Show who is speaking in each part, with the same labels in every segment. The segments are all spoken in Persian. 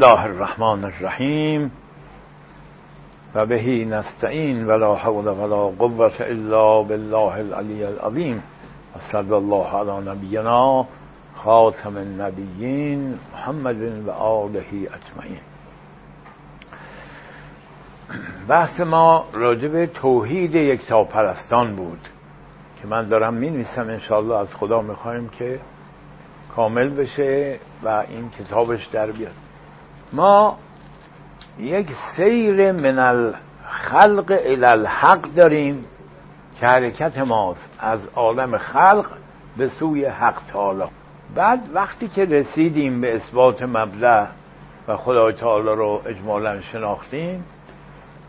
Speaker 1: الله الرحمن الرحیم و بهی نستعین ولا حول ولا قوة الا بالله العلی العظیم و صلی الله علی نبینا خاتم النبیین محمد و آله اجمعین. بحث ما راجع به توحید یکتاپرستان بود که من دارم می نویسم انشاءالله از خدا می‌خوایم که کامل بشه و این کتابش در بیاد. ما یک سیر من الخلق الى الحق داریم که حرکت ماست از عالم خلق به سوی حق تعالی. بعد وقتی که رسیدیم به اثبات مبدع و خدای تعالی رو اجمالا شناختیم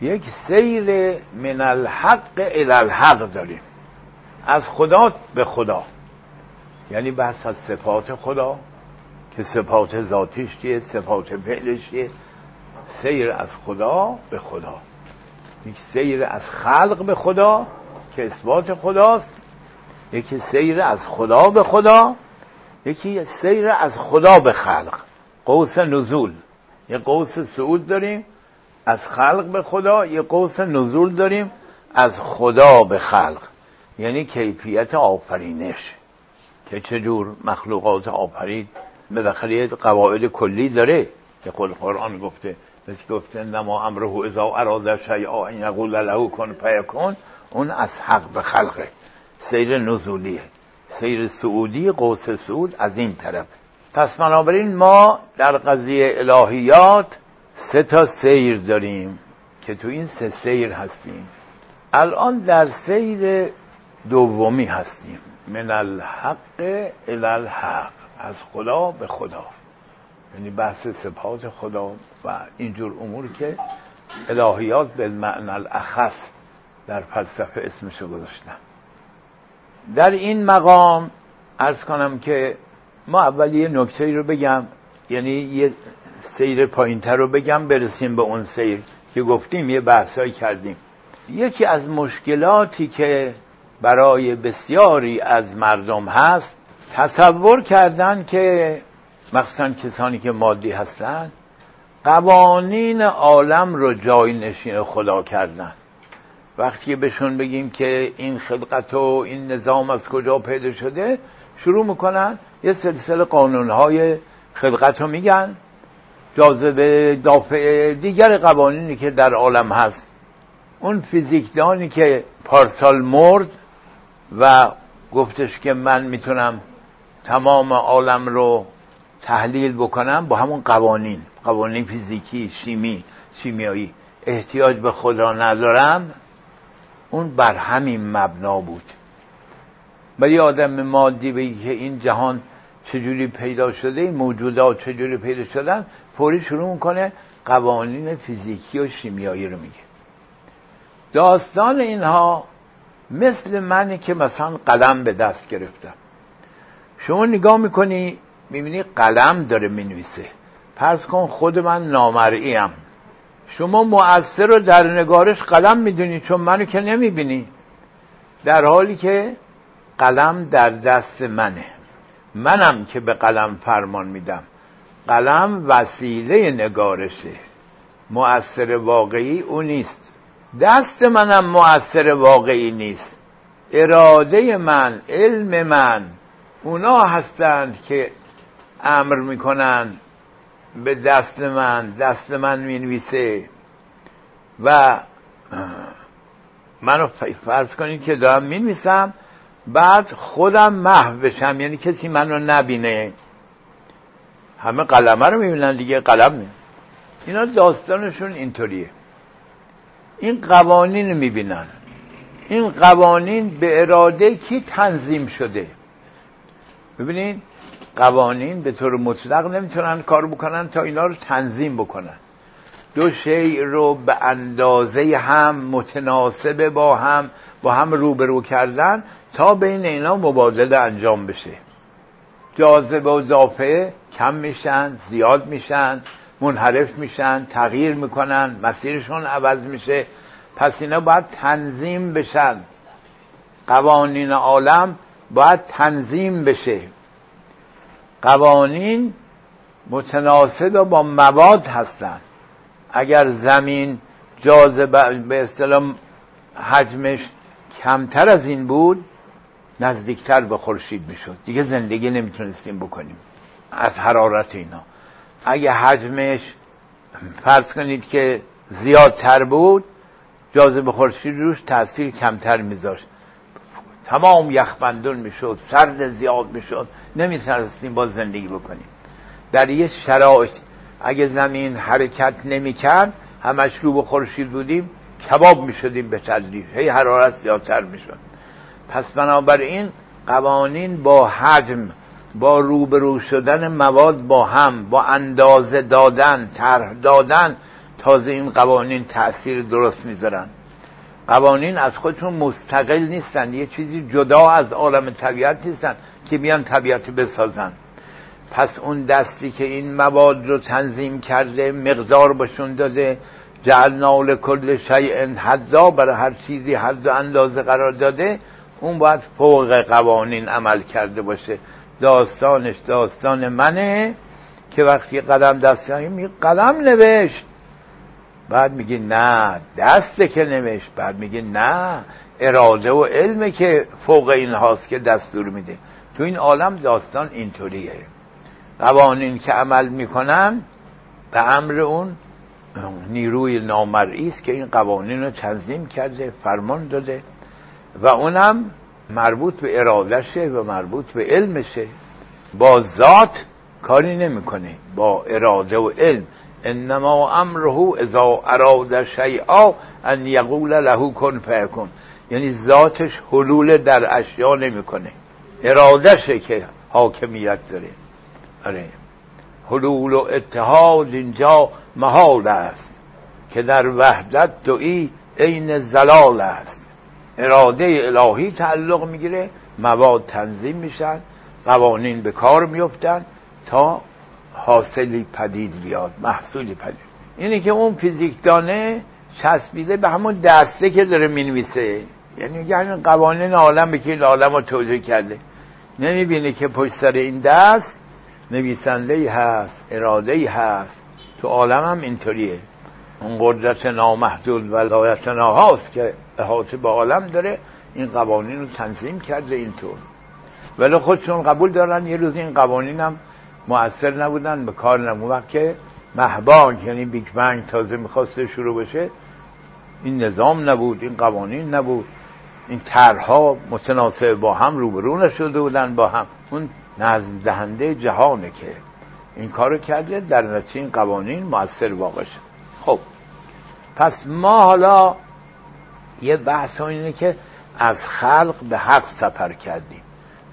Speaker 1: یک سیر من الحق الى الحق داریم. از خدا به خدا. یعنی بحث از صفات خدا. که صفات ذاتیش چیه صفات فعلش چیه؟ سیر از خدا به خدا. یک سیر از خلق به خدا که اثبات خداست. یکی سیر از خدا به خدا یکی سیر از خدا به خلق. قوس نزول. یه قوس صعود داریم از خلق به خدا. یه قوس نزول داریم از خدا به خلق. یعنی کیفیت آفرینش. که چجور مخلوقات آفرید. بالاخره یه قواعد کلی داره که خود قرآن گفته مثل گفته نما امره اذا اراد شیئا ان یقول له کن فیکون. اون از حق به خلقه. سیر نزولیه. سیر سعودی قوس سعود از این طرف. پس بنابراین ما در قضیه الهیات سه تا سیر داریم که تو این سه سیر هستیم. الان در سیر دومی هستیم. من الحق الى الحق. از خدا به خدا. یعنی بحث صفات خدا و اینجور امور که الهیات به معنی الاخص در فلسفه اسمشو گذاشتن. در این مقام ارز کنم که ما اول یه نکته رو بگم یعنی یه سیر پایینتر رو بگم برسیم به اون سیر که گفتیم یه بحثایی کردیم. یکی از مشکلاتی که برای بسیاری از مردم هست تصور کردن که مخصوصا کسانی که مادی هستن قوانین عالم رو جای نشین خدا کردن. وقتی بهشون بگیم که این خلقت و این نظام از کجا پیدا شده شروع می‌کنن یه سلسله قانونهای خلقت رو میگن. جاذبه دافع دیگر قوانینی که در عالم هست. اون فیزیکدانی که پارسال مرد و گفتش که من می‌تونم تمام عالم رو تحلیل بکنم با همون قوانین. قوانین فیزیکی شیمی شیمیایی. احتیاج به خدا ندارم. اون بر همین مبنا بود. ولی آدم مادی بگی که این جهان چجوری پیدا شده این موجودات چجوری پیدا شدن فوری شروع می‌کنه قوانین فیزیکی و شیمیایی رو میگه. داستان اینها مثل منی که مثلا قلم به دست گرفتم. شما نگاه می‌کنی می‌بینی قلم داره می‌نویسه. پرس کن خود من نامرئیم. شما مؤثر رو در نگارش قلم می‌دونی چون منو که نمی‌بینی. در حالی که قلم در دست منه. منم که به قلم فرمان میدم. قلم وسیله نگارشه. مؤثر واقعی او نیست. دست منم مؤثر واقعی نیست. اراده من علم من اونا هستند که امر می‌کنن به دست من دست من می‌نویسه. و منو فرض کنید که دارم می‌نویسم بعد خودم محو بشم یعنی کسی منو نبینه. همه قلمه رو می‌بینن دیگه قلم می اینا داستانشون اینطوریه. این قوانین می‌بینن. این قوانین به اراده کی تنظیم شده؟ ببینید قوانین به طور مطلق نمی‌تونن کار بکنن تا اینا رو تنظیم بکنن. دو شیء رو به اندازه هم متناسب با هم با هم روبرو کردن تا بین اینا مبادله انجام بشه. جاذبه و اضافه کم میشن زیاد میشن منحرف میشن تغییر می‌کنن مسیرشون عوض میشه. پس اینا باید تنظیم بشن. قوانین عالم باید تنظیم بشه. قوانین متناسب با مواد هستند. اگر زمین جاذبه به اصطلاح حجمش کمتر از این بود نزدیکتر به خورشید می‌شد. دیگه زندگی نمی‌تونستیم بکنیم. از حرارت اینا. اگه حجمش فرض کنید که زیادتر بود جاذبه خورشید روش تاثیر کمتر میذاشت. تمام یخبندون می‌شد سرد زیاد می‌شد. نمی‌تونستیم با زندگی بکنیم. در یه شرایط اگه زمین حرکت نمی‌کرد همش رو به خورشید بودیم کباب می‌شدیم به تدریج. هی حرارت زیادتر می‌شد. پس بنابراین قوانین با حجم با روبرو شدن مواد با هم با اندازه دادن طرح دادن تازه این قوانین تاثیر درست می‌ذارن. قوانین از خودشون مستقل نیستن. یه چیزی جدا از عالم طبیعت نیستن که بیان طبیعت بسازن. پس اون دستی که این مواد رو تنظیم کرده مقدار باشون داده جعلنا کل شیء حذا برای هر چیزی حد و اندازه قرار داده اون باید فوق قوانین عمل کرده باشه. داستانش داستان منه که وقتی قدم دست قدم نوشت. بعد میگه نه دسته که نوشت بعد میگه نه. اراده و علمه که فوق این هاست که دستور میده. تو این عالم داستان اینطوریه. قوانین که عمل می‌کنن به امر اون نیروی نامرئی است که این قوانین رو تنظیم کرده فرمان داده و اونم مربوط به ارادشه و مربوط به علمشه. با ذات کاری نمی‌کنه. با اراده و علم. انما امره اذا اراد شیئا ان یقول له کن فیکن. یعنی ذاتش حلول در اشیا نمی‌کنه. ارادشه که حاکمیت داره. آره. حلول و اتحاد اینجا محال است که در وحدت دوی عین زلال است. اراده الهی تعلق می‌گیره مواد تنظیم میشن قوانین به کار میفتن تا حاصلی پدید بیاد محصولی پدید. اینه که اون فیزیکدانه چسبیده به همون دسته که داره می‌نویسه. یعنی همین قوانین عالم که عالم رو توجیه کرده. نمی‌بینه که پشت سر این دست نویسنده ای هست اراده ای هست. تو عالم هم اینطوریه. اون قدرت نامحدود ولایت ناهاست که احاطه به عالم داره. این قوانین رو تنظیم کرده اینطور. ولی خودشون قبول دارن. یه روز این قوانین هم مؤثر نبودن به کار نمون وقت که محبانگ یعنی بیگ بنگ تازه می‌خواسته شروع بشه این نظام نبود این قوانین نبود. این طرحها متناسب با هم روبرو نشده بودن با هم. اون نظم دهنده جهانه که این کارو کرده در نتیجه این قوانین مؤثر واقع شد. خب. پس ما حالا یه بحث اینه که از خلق به حق سفر کردیم.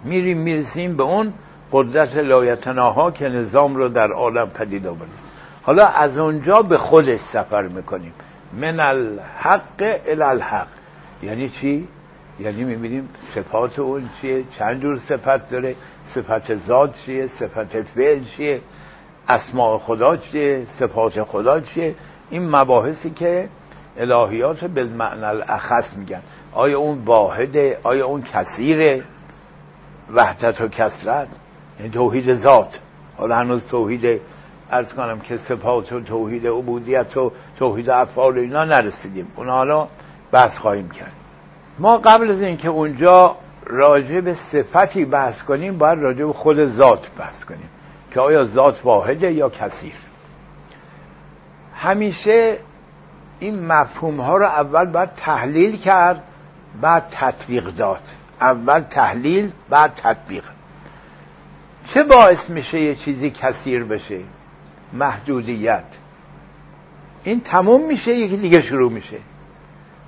Speaker 1: میریم می‌رسیم به اون قدرت لایتناها که نظام رو در عالم پدید آورده حالا از اونجا به خودش سفر می‌کنیم. من الحق الالحق یعنی چی؟ یعنی می‌بینیم صفات اون چیه؟ چند جور صفت داره؟ صفت ذات چیه؟ صفت فعل چیه؟ اسماع خدا چیه؟ صفات خدا چیه؟ این مباحثی که الهیات به معنی الاخص میگن. آیا اون واحده؟ آیا اون کثیره؟ وحدت و کسرت یعنی توحید ذات. حالا هنوز توحید ارز کنم که صفات و توحید عبودیت و توحید افعال اینا نرسیدیم. اون حالا بحث خواهیم کرد. ما قبل از اینکه اونجا راجع به صفتی بحث کنیم باید راجع به خود ذات بحث کنیم. که آیا ذات واحده یا کثیر؟ همیشه این مفهوم ها رو اول باید تحلیل کرد بعد تطبیق داد. اول تحلیل بعد تطبیق. چه باعث میشه یه چیزی کثیر بشه؟ محدودیت. این تموم میشه یکی دیگه شروع میشه.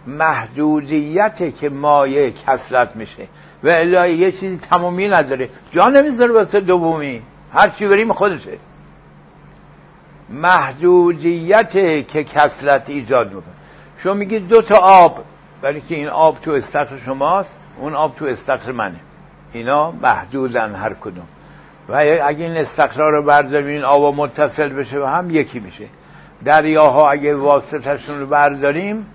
Speaker 1: محدودیت که مایه کسرت میشه. و الهی یه چیزی تمامی نداره. جا نمی‌ذاره واسه دومی. هر چی بریم خودشه. محدودیت که کسرت ایجاد می‌کنه. شما میگید دو تا آب. برای که این آب تو استخر شماست اون آب تو استخر منه. اینا محدودن هر کدوم. و اگه این استخرا رو برداریم آب متصل بشه و هم یکی میشه. دریاها اگه واسطشون رو برداریم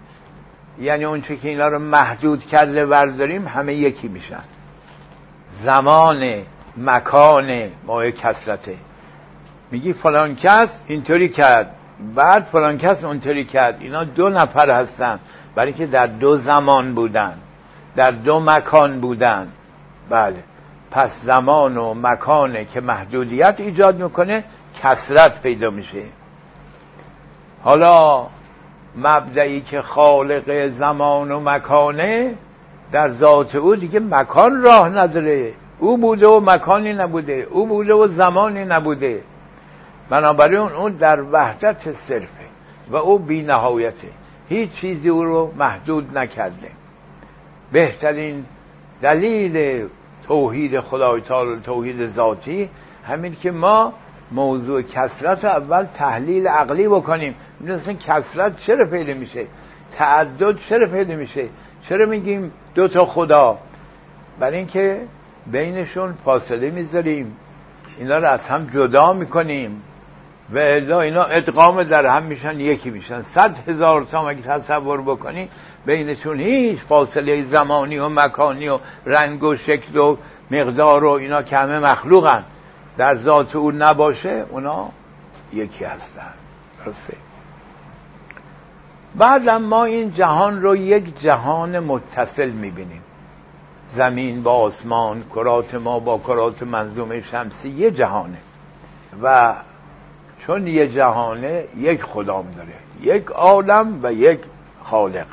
Speaker 1: یعنی اون که اینا رو محدود کرده برداریم همه یکی میشن. زمان مکان ماه کسرته میگی فلان کس اینطوری کرد. بعد فلان کس اونطوری کرد. اینا دو نفر هستن. برای که در دو زمان بودن. در دو مکان بودن. بله. پس زمان و مکانه که محدودیت ایجاد می‌کنه کسرت پیدا میشه. حالا مبدعی که خالق زمان و مکانه در ذات او دیگه مکان راه نداره. او بوده و مکانی نبوده او بوده و زمانی نبوده. بنابراین اون در وحدت صرفه و او بی نهایته هیچ چیزی او رو محدود نکرده. بهترین دلیل توحید خدای تعالی توحید ذاتی. همین که ما موضوع کسرت اول تحلیل عقلی بکنیم. مثلا کسرت چرا پیدا میشه؟ تعدد چرا پیدا میشه؟ چرا میگیم دو تا خدا؟ برای اینکه بینشون فاصله می‌ذاریم. اینا رو از هم جدا می‌کنیم. و الا اینا ادغام در هم میشن یکی میشن. صد هزار تا اگه تصور بکنی؟ بینشون هیچ فاصله زمانی و مکانی و رنگ و شکل و مقدار و اینا که همه مخلوقن. در ذات او نباشه اونا یکی هستن. درسته؟ بعد ما این جهان رو یک جهان متصل می‌بینیم. زمین با آسمان کرات ما با کرات منظومه شمسی یه جهانه. و چون یه جهانه یک خدام داره یک عالم و یک خالق.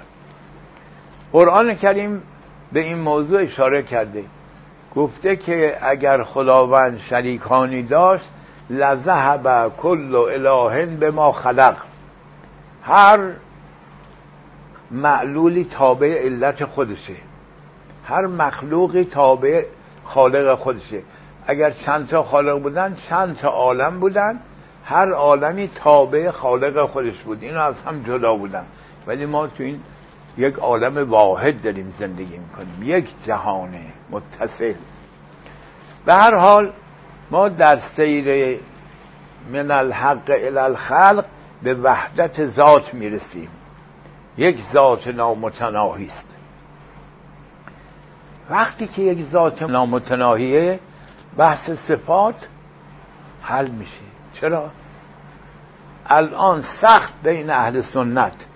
Speaker 1: قرآن کریم به این موضوع اشاره کرده گفته که اگر خداوند شریکانی داشت لذهب کل الهن به ما خلق. هر معلولی تابع علت خودشه. هر مخلوقی تابع خالق خودشه. اگر چند تا خالق بودن چند تا عالم بودن هر عالمی تابع خالق خودش بود. اینا از هم جدا بودن. ولی ما تو این یک عالم واحد داریم زندگی می‌کنیم. یک جهان متصل. به هر حال ما در سیر من الحق الى الخلق به وحدت ذات می‌رسیم. یک ذات نامتناهی است. وقتی که یک ذات نامتناهیه بحث صفات حل میشه چرا؟ الان سخت بین اهل سنت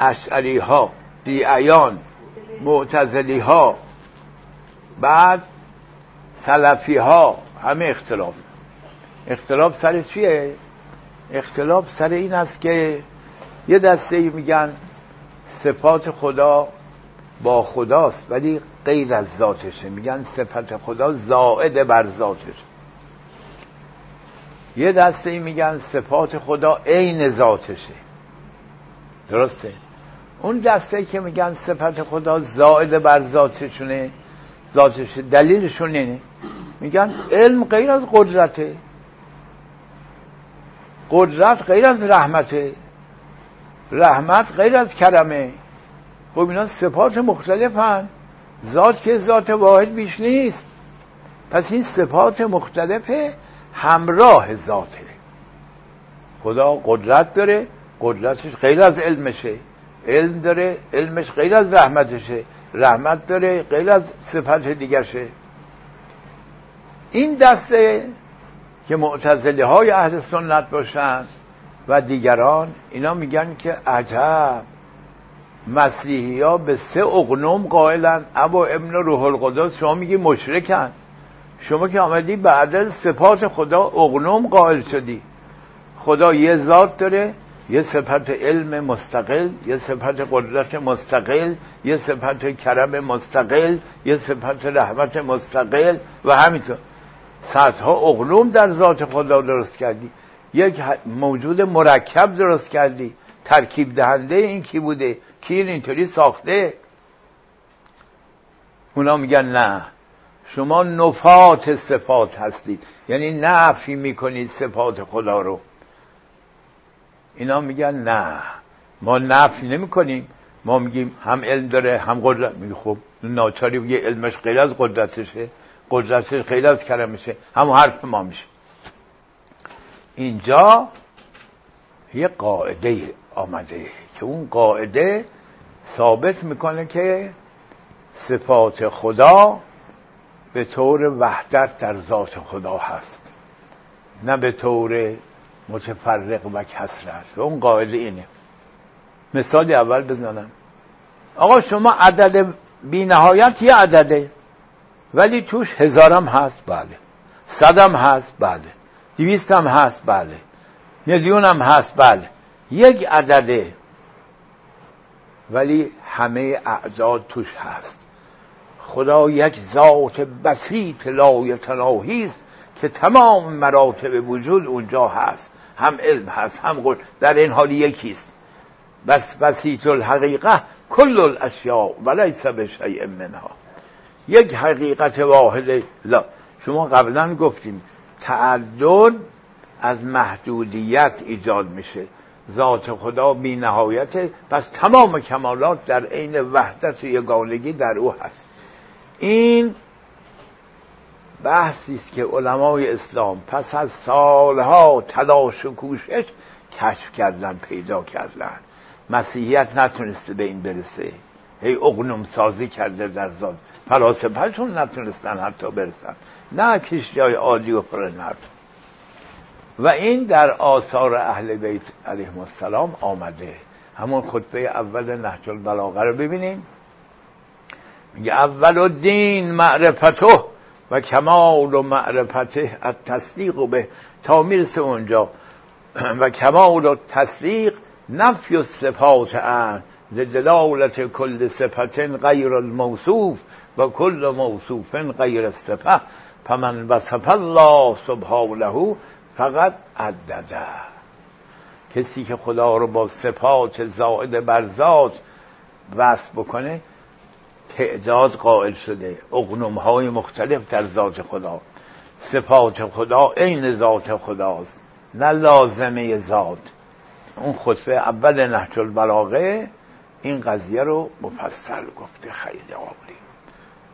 Speaker 1: اشعری ها دیعیان معتزلی ها بعد سلفی ها همه اختلاف. اختلاف سر چیه؟ اختلاف سر این است که یه دسته میگن صفات خدا با خداست ولی غیر از ذاتشه. میگن صفت خدا زائد بر ذاتش یه دسته میگن صفات خدا عین ذاتشه. درسته؟ اون دسته که میگن صفت خدا زائد بر ذاتشونه ذاتشه دلیلشون اینه. میگن علم غیر از قدرته. قدرت غیر از رحمته. رحمت غیر از کرمه. خب اینا صفات مختلفن. ذات که ذات واحد بیش نیست. پس این صفات مختلفه. همراه ذاته. خدا قدرت داره قدرتش غیر از علمشه. علم داره علمش غیر از رحمتشه. رحمت داره غیر از صفت دیگرشه. این دسته که معتزله های اهل سنت باشن و دیگران اینا میگن که عجب. مسیحی ها به سه اقنوم قائلن. ابا ابن روح القدس شما میگی مشرکن. شما که آمدی بعد صفات خدا اقنوم قائل شدی. خدا یه ذات داره یه صفت علم مستقل یه صفت قدرت مستقل یه صفت کرم مستقل یه صفت رحمت مستقل و همینطور. صدها اقلوم در ذات خدا درست کردی. یک موجود مرکب درست کردی. ترکیب دهنده این کی بوده؟ کی اینطوری ساخته؟ اونا میگن نه. شما نفات صفات هستید. یعنی نفی می‌کنید صفات خدا رو. اینا میگن نه. ما نفی نمی‌کنیم. ما میگیم هم علم داره هم قدرت. میگه خب ناچاری میگه علمش غیر از قدرتشه. قدرتش خیلی از کرمشه. همون حرف ما میشه. اینجا یه قاعده آمده که اون قاعده ثابت می‌کنه که صفات خدا به طور وحدت در ذات خدا هست. نه به طور متفرق و کسرت اون قاعده اینه. مثال اول بزنم. آقا شما عدد بی نهایت یه عدده. ولی توش هزارم هست؟ بله. صدم هست؟ بله. دویستم هست؟ بله. میلیونم هست؟ بله. یک عدده. ولی همه اعداد توش هست. خدا یک ذات بسیط لایتناهی است که تمام مراتب وجود اونجا هست. هم علم هست هم قل در این حال یکیست بس بسیط الحقیقه کل الاشیاء ولیس به شیء منها. یک حقیقت واحد لا. شما قبلا گفتیم تعدد از محدودیت ایجاد میشه. ذات خدا بی نهایت پس تمام کمالات در عین وحدت و یگانگی در او هست. این بحثی است که علمای اسلام پس از سالها تلاش و کوشش کشف کردن پیدا کردن. مسیحیت نتونسته به این برسه. هی اغنم سازی کرده در ذات فلاسفهشون نتونستن حتی برسن. نه کشتی عادی و پرنر و این در آثار اهل بیت علیهم السلام آمده. همون خطبه اول نهج البلاغه رو ببینیم. میگه اول الدین معرفته و کمال و معرفته از تصدیق و به تا می‌رسه اونجا. و کمال و تصدیق نفی و صفات ان دلالت کل صفت غیر الموصوف و کل موصوف غیر الصفه. فمن وصف الله سبحانه فقط عدده. کسی که خدا رو با صفات زائد بر ذات وصف بکنه تعداد قائل شده. اقنوم های مختلف در ذات خدا. صفات خدا عین ذات خداست. نه لازمه ذات. اون خطبه اول نهج البلاغه این قضیه رو مفصل گفته. خیلی عالی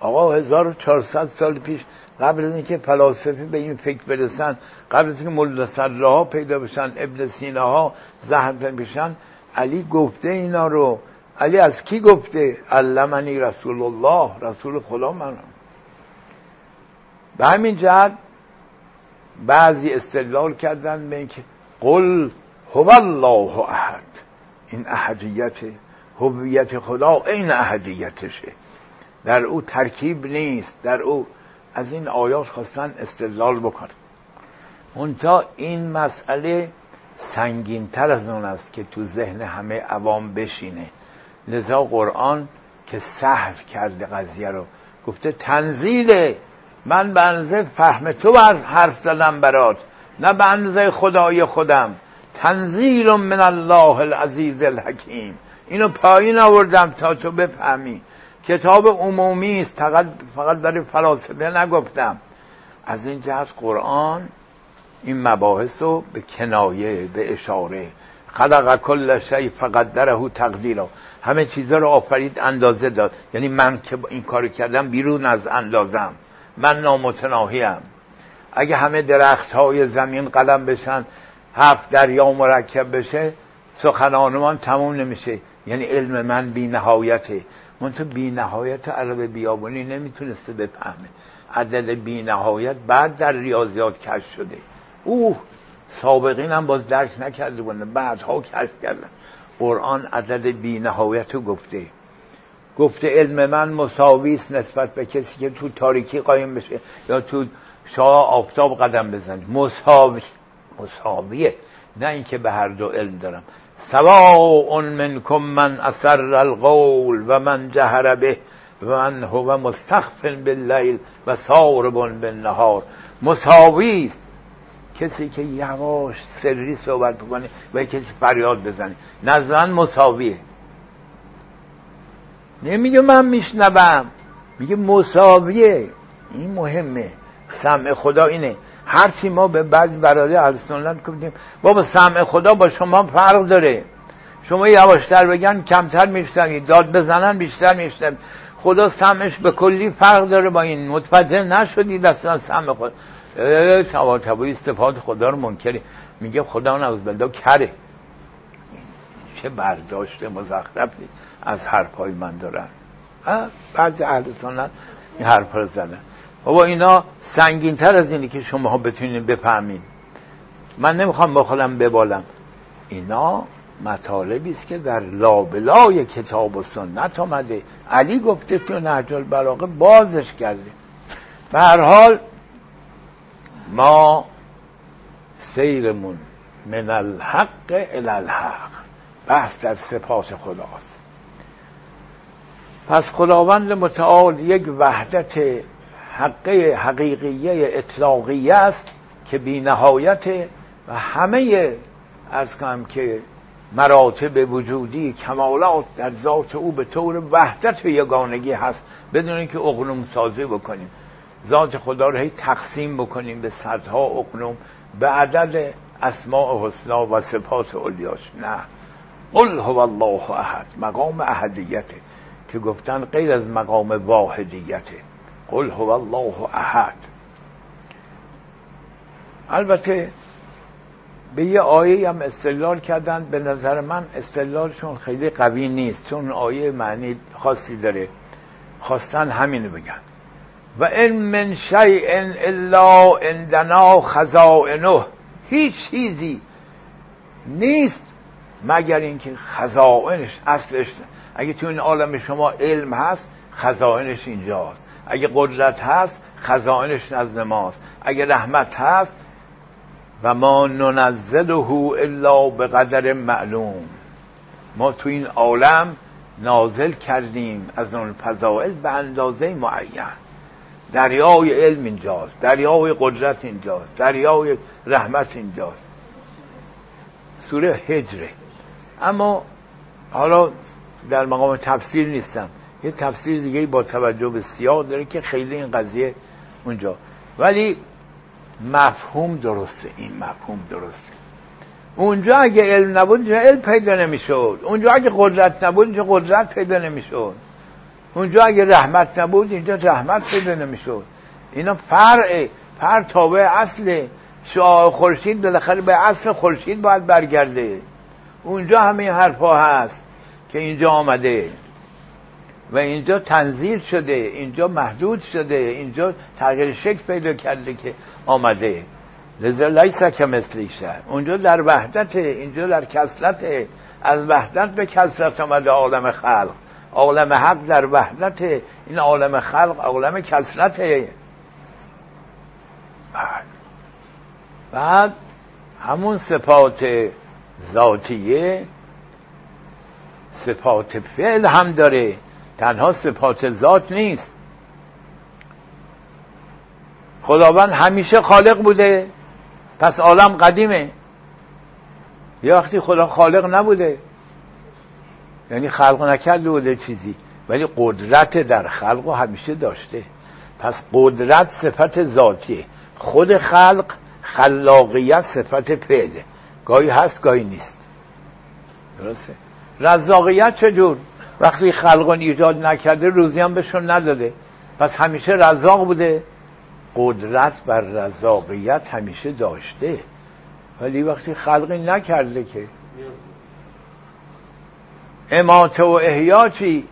Speaker 1: آقا 1400 سال پیش قبل از اینکه فلاسفه به این فکر برسن قبل از اینکه ملا ها پیدا بشن ابن سینا ها زهر بشن علی گفته اینا رو. علی از کی گفته علمنی رسول الله رسول خدا منم به همین جهت بعضی استدلال کردن به اینکه قل هو الله احد این احدیت هویت خدا این احدیتشه. در او ترکیب نیست در او از این آیات خواستن استدلال بکن منتها این مسئله سنگین تر از اون است که تو ذهن همه عوام بشینه. لذا قرآن که سهر کرده قضیه رو. گفته تنزیله من به فهم تو بر حرف زدم برات نه به خدای خودم. تنزیل من الله العزیز الحکیم. اینو پایین آوردم تا تو بفهمی. کتاب عمومی است فقط فقط برای فلاسفه نگفتم. از این جهت قرآن این مباحث رو به کنایه به اشاره خلق کل شی فقط درهو تقدیرا. همه چیزا رو آفرید اندازه داد. یعنی من که این کار کردم بیرون از اندازم. من نامتناهیم. اگه همه درخت های زمین قلم بشن هفت دریا مرکب بشه سخنانمان تموم نمیشه. یعنی علم من بی نهایته منتها بی نهایت عرب بیابونی نمی‌تونسته بفهمه. عدد بی نهایت بعد در ریاضیات کشف شده. اوه! سابقین هم باز درک نکرده بودن بعدها کشف کردن. قرآن عدد بی نهایت گفته. گفته علم من مساوی است نسبت به کسی که تو تاریکی قایم بشه یا تو شاه آفتاب قدم بزنه. مساوی. مساویه. نه اینکه به هر دو علم دارم. سواء منکم من اثر القول و من جهر به و من هو مستخف باللیل و صارب بالنهار. مساوی است. کسی که یواش سری صحبت بکنه و کسی فریاد بزنه. نظرا مساویه. نمیگه من میشنوم. میگه مساویه. این مهمه. سمع خدا اینه. هرچی ما به بعضی برادر اهل گفتیم بابا سمع خدا با شما فرق داره. شما یواشتر بگن کمتر میشنوید داد بزنن بیشتر میشنوید خدا سمعش به کلی فرق داره با این. متوجه نشدید اصلا سمع خدا. تواتبایی استفاده خدا رو منکری میگه خدا نوز بلدا کره. چه برداشت مزخرفی از حرفای من دارن. بعضی اهل سنت این حرف رو زدن. بابا اینا سنگین تر از اینی که شما بتونید بفهمید من نمی‌خوام با خودم ببالم. اینا مطالبی است که در لابلای کتاب و سنت آمده. علی گفته تو نهج البلاغه بازش کرده. به هر حال ما سیرمون من الحق الى الحق. بحث در سپاس خداست. پس خداوند متعال یک وحدت حقه حقیقیه اطلاقیه است که بی نهایت و همه از کنم که مراتب وجودی کمالات در ذات او به طور وحدت و یگانگی هست بدون اینکه اقنوم سازی بکنیم. ذات خدا رو هی تقسیم بکنیم به صدها اقنوم به عدد اسماء حسنا و سپاس اولیاش. نه. قل هو الله احد مقام احدیته که گفتن غیر از مقام واحدیته. قل هو الله احد. البته به یه آیه هم استدلال کردن به نظر من استدلالشون خیلی قوی نیست چون آیه معنی خاصی داره. خواستن همینو بگن. و این من شیء الا عندنا خزائنه. هیچ چیزی نیست مگر اینکه خزائنش اصلش. اگه تو این عالم شما علم هست خزائنش اینجاست. اگه قدرت هست خزائنش نزد ماست. اگه رحمت هست و ما ننزله الا به قدر معلوم. ما تو این عالم نازل کردیم از اون فضائل به اندازه معین. دریای علم اینجاست دریای قدرت اینجاست دریای رحمت اینجاست. سوره هجره اما حالا در مقام تفسیر نیستم. یه تفسیر دیگه با توجه به سیاه داره که خیلی این قضیه اونجا. ولی مفهوم درسته این مفهوم درسته. اونجا اگه علم نبود اینجا علم پیدا نمی‌شد. اونجا اگه قدرت نبود اینجا قدرت پیدا نمی‌شد. اونجا اگه رحمت نبود اینجا رحمت پیدا نمی‌شد. اینا فرع فرع تابع اصله شعاع خورشید بالاخره به اصل خورشید باید برگرده. اونجا همه حرفا هست که اینجا آمده. و اینجا تنظیر شده اینجا محدود شده اینجا تغییر شکل پیدا کرده که آمده. لذا لیس که مثلی شد اونجا در وحدت اینجا در کسلت از وحدت به کسلت آمده عالم خلق. عالم حق در وحدت این عالم خلق عالم کسلت بعد بعد همون صفات ذاتیه صفات فعل هم داره. تنها صفات ذات نیست. خداوند همیشه خالق بوده. پس عالم قدیمه. یا وقتی خدا خالق نبوده یعنی خلق نکرده بوده چیزی. ولی قدرت در خلق همیشه داشته. پس قدرت صفت ذاتیه. خود خلق خلاقیت صفت فعله. گاهی هست گاهی نیست. درسته؟ رزاقیت چجور؟ وقتی خلقان ایجاد نکرده روزی هم بهشون نداده. پس همیشه رزاق بوده. قدرت بر رزاقیت همیشه داشته. ولی وقتی خلقی نکرده که اماته و احیا چی؟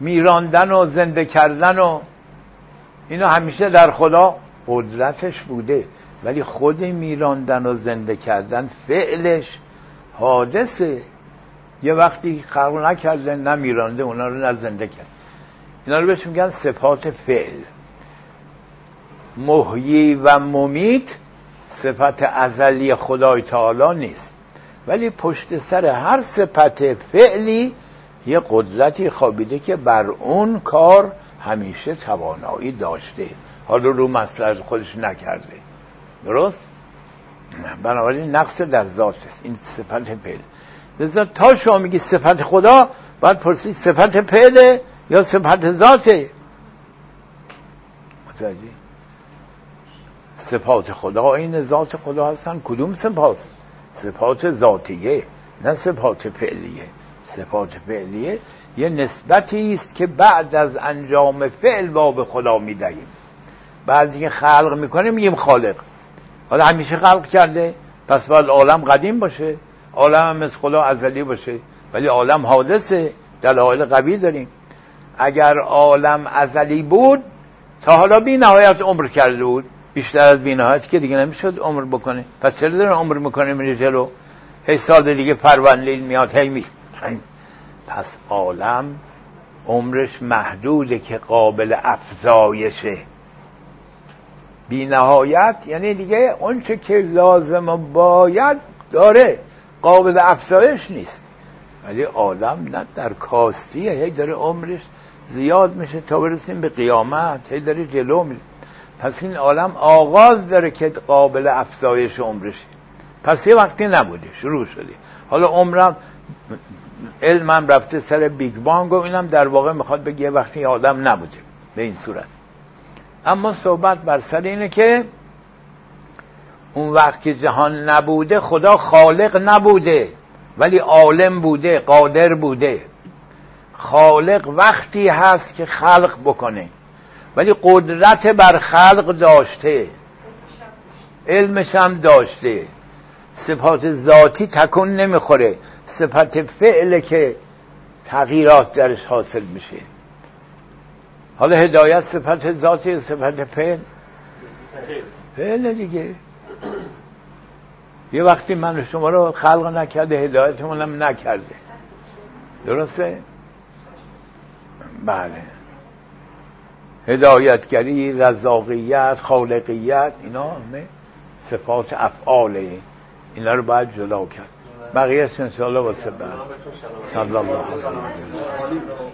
Speaker 1: میراندن و زنده کردن و اینا همیشه در خدا قدرتش بوده. ولی خود میراندن و زنده کردن فعلش حادثه. یه وقتی خلق نکرده نمیرانده اونا رو نزنده کرد. اینا رو بهش میگن صفات فعل. محیی و ممیت صفت ازلی خدای تعالی نیست. ولی پشت سر هر صفت فعلی یه قدرتی خوابیده که بر اون کار همیشه توانایی داشته. حالا رو مسئله خودش نکرده. درست؟ بنابراین نقص در ذات است. این صفت فعل. لذا تا شما میگی صفت خدا باید پرسید صفت فعله یا صفت ذاته؟ متوجه؟ صفات خدا این ذات خدا هستن. کدوم صفات؟ صفات ذاتیه نه صفات فعلیه. صفات فعلیه یه نسبتی است که بعد از انجام فعل با به خدا می‌دهیم. بعضی که خلق می‌کنه میگیم خالق. حالا همیشه خلق کرده پس باید عالم قدیم باشه. عالم هم مثل خدا ازلی باشه ولی عالم حادثه دلایل قوی داریم. اگر عالم ازلی بود تا حالا بی نهایت عمر کرده بود. بیشتر از بینهایت که دیگه نمی‌شد عمر بکنه پس چرا داره عمر می‌کنه میره جلو؟ هی سال دیگه پروندین میاد هی می پس عالم عمرش محدوده که قابل افزایشه. بی نهایت یعنی دیگه اونچه که لازم و باید داره. قابل افزایش نیست. ولی عالم نه در کاستیه. هی داره عمرش زیاد میشه تا برسیم به قیامت. هی داره جلو میره. پس این عالم آغاز داره که قابل افزایش عمرشه. پس یه وقتی نبوده شروع شده. حالا عمرم علمم رفته سر بیگ بانگ و اینم در واقع می‌خواد بگه یه وقتی آدم نبوده به این صورت. اما صحبت بر سر اینه که اون وقت که جهان نبوده خدا خالق نبوده ولی عالم بوده قادر بوده. خالق وقتی هست که خلق بکنه. ولی قدرت بر خلق داشته. علمش هم داشته. صفات ذاتی تکون نمی‌خوره. صفت فعل که تغییرات درش حاصل میشه. حالا هدایت صفت ذاتی صفت فعل؟ فعل دیگه. یه وقتی من شما رو خلق نکرده هدایتمونم نکرده. درسته؟ بله. هدایتگری رزاقیت خالقیت اینا همه صفات افعاله اینا رو باید جدا کرد. بقیه انشاءالله واسه بعد. صلی الله علیه